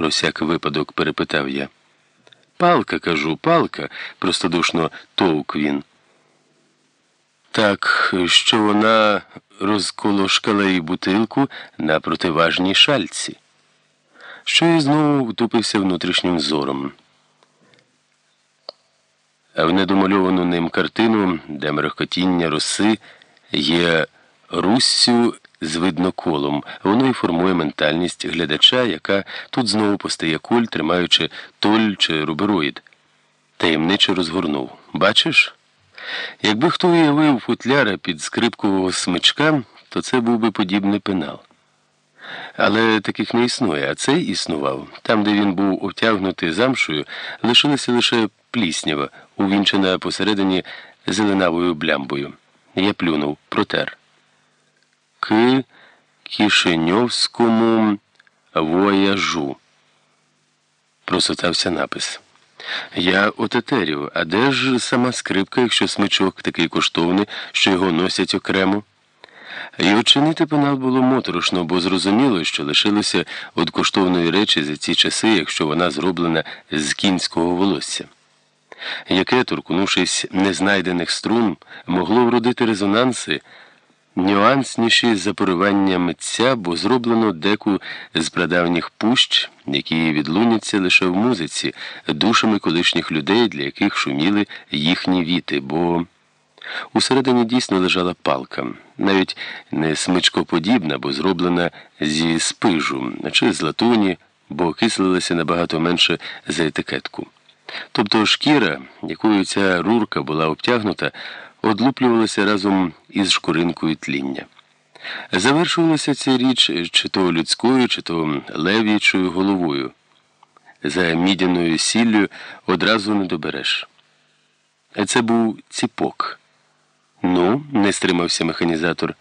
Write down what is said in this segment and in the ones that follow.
про всяк випадок перепитав я. Палка, кажу, палка, простодушно товк він. Так, що вона розколошкала їй бутилку на противажній шальці, що й знову втупився внутрішнім зором. А в недомальовану ним картину, де мерехкотіння роси, є руссю з видноколом, воно і формує ментальність глядача, яка тут знову постає куль, тримаючи толь чи рубероїд. Таємниче розгорнув. Бачиш? Якби хто уявив футляра під скрипкового смичка, то це був би подібний пенал. Але таких не існує, а цей існував. Там, де він був обтягнутий замшою, лишилася лише пліснява, увінчена посередині зеленавою блямбою. Я плюнув, протер. К Кишиньовському вояжу. Просотався напис. Я отетерів, а де ж сама скрипка, якщо смичок такий коштовний, що його носять окремо? І очинити пенал було моторошно, бо зрозуміло, що лишилося від коштовної речі за ці часи, якщо вона зроблена з кінського волосся. Яке, торкнувшись незнайдених струн, могло вродити резонанси, нюансніші за поривання митця, бо зроблено деку з прадавніх пущ, які відлуняться лише в музиці, душами колишніх людей, для яких шуміли їхні віти, бо усередині дійсно лежала палка, навіть не смичкоподібна, бо зроблена зі спижу чи з латуні, бо окислилася набагато менше за етикетку. Тобто шкіра, якою ця рурка була обтягнута, одлуплювалася разом із шкуринкою тління. Завершувалася ця річ чи то людською, чи то лев'ячою головою. За мідяною сіллю одразу не добереш. Це був ціпок. Ну, не стримався механізатор.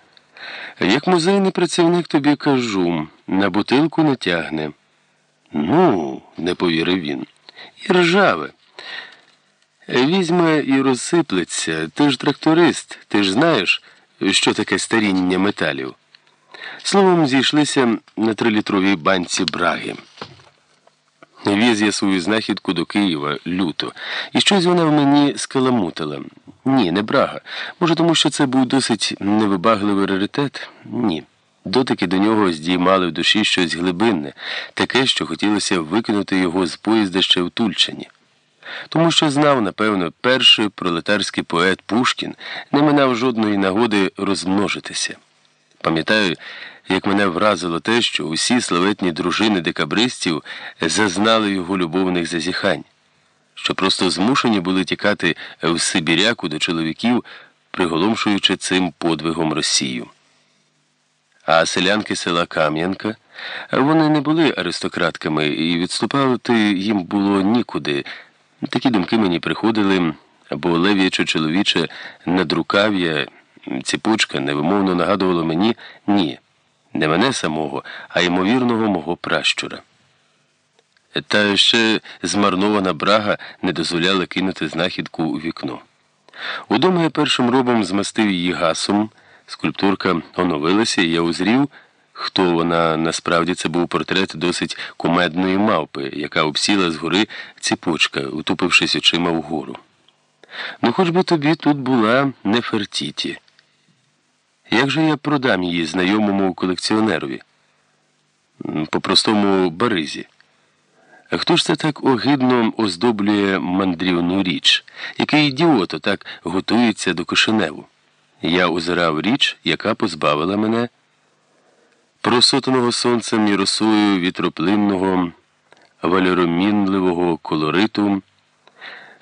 Як музейний працівник тобі кажу, на бутилку не тягне. Ну, не повірив він. І ржаве. Візьме і розсиплеться. Ти ж тракторист, ти ж знаєш, що таке старіння металів. Словом, зійшлися на трилітровій банці браги. Віз я свою знахідку до Києва люто, і щось вона в мені скаламутила. Ні, не брага. Може, тому що це був досить невибагливий раритет? Ні. Дотики до нього здіймали в душі щось глибинне, таке, що хотілося викинути його з поїзда ще в Тульчині. Тому що знав, напевно, перший пролетарський поет Пушкін не минав жодної нагоди розмножитися. Пам'ятаю, як мене вразило те, що усі славетні дружини декабристів зазнали його любовних зазіхань, що просто змушені були тікати в Сибіряку до чоловіків, приголомшуючи цим подвигом Росію. А селянки села Кам'янка вони не були аристократками, і відступати їм було нікуди. Такі думки мені приходили, бо лев'яче чоловіче надрукав'я, ціпочка невимовно нагадувало мені ні, не мене самого, а ймовірного мого пращура. Та ще змарнована брага не дозволяла кинути знахідку у вікно. Удома я першим робом змастив її гасом. Скульптурка оновилася, і я узрів, хто вона насправді це був портрет досить кумедної мавпи, яка обсіла згори ціпочка, утупившись очима вгору. Ну, хоч би тобі тут була Нефертіті. Як же я продам її знайомому колекціонерові? По-простому баризі. А хто ж це так огидно оздоблює мандрівну річ? Який ідіот отак готується до кишеневу? Я узирав річ, яка позбавила мене просотаного сонцем і росою вітроплинного, валеромінливого колориту,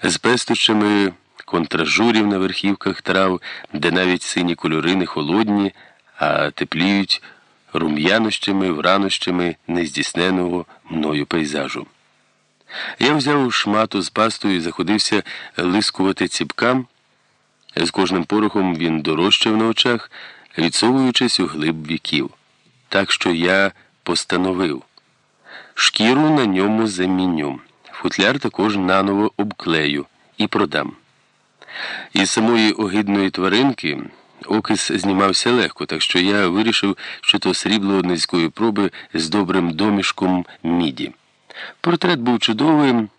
з пестощами контражурів на верхівках трав, де навіть сині кольори не холодні, а тепліють рум'янощами, вранощами нездійсненого мною пейзажу. Я взяв шмату з пастою і заходився лискувати ціпкам. З кожним порохом він дорожчав на очах, відсовуючись у глиб віків. Так що я постановив шкіру на ньому заміню, футляр також наново обклею і продам. Із самої огидної тваринки окис знімався легко, так що я вирішив, що то срібло низької проби з добрим домішком міді. Портрет був чудовим,